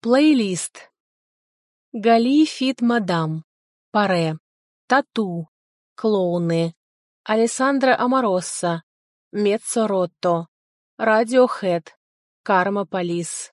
Плейлист. Гали Фит Мадам. Паре. Тату. Клоуны. Алессандро Аморосса. Меццо Ротто. Радиохэд. Карма Полис.